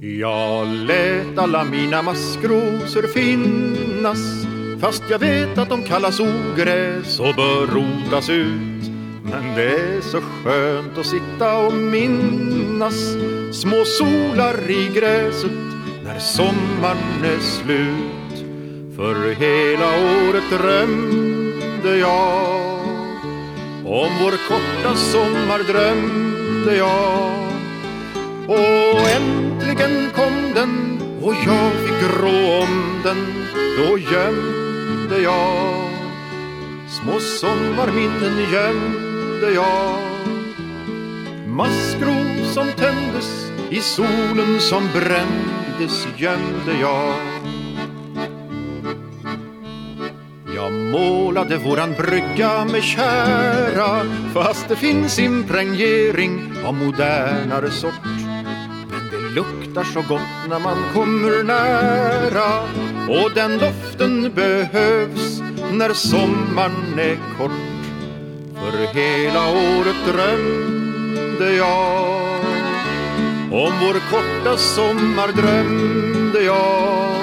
Jag lät alla mina maskrosor finnas Fast jag vet att de kallas ogräs och bör rotas ut. Men det är så skönt att sitta och minnas Små solar i gräset när sommaren är slut. För hela året drömde jag Om vår korta sommar drömde jag äntligen kom den och jag fick rå om den. Då gömde jag Små sommarminnen gömde jag. Maskro som tändes i solen som brändes gömde jag. Jag målade våran brygga med kära Fast det finns impregnering av modernare sort luktar så gott när man kommer nära. Och den doften behövs när sommaren är kort. För hela året drömde jag om vår korta sommar drömde jag.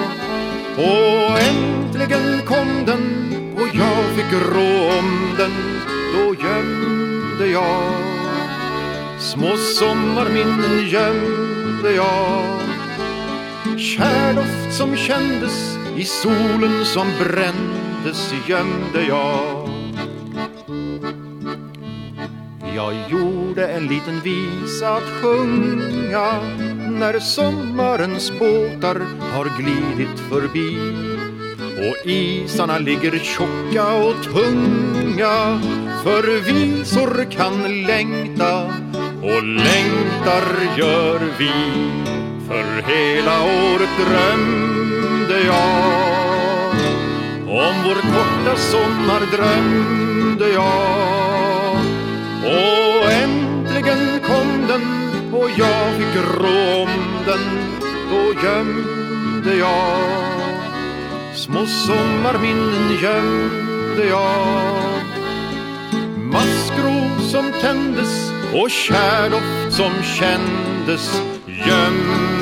Och äntligen kom den och jag fick rå om den. Då gömde jag små sommarminnen gömde jag Kärdoft som kändes i solen som brändes gömde jag. Jag gjorde en liten visa att sjunga när sommarens båtar har glidit förbi. Och isarna ligger tjocka och tunga för visor kan längta och längtar gör vi För hela året drömde jag. Om vår korta sommar drömde jag. Och äntligen kom den och jag fick rå om den Då gömde jag. Små sommarminnen gömde jag. Maskrov som tändes och kärdoft som kändes gömd.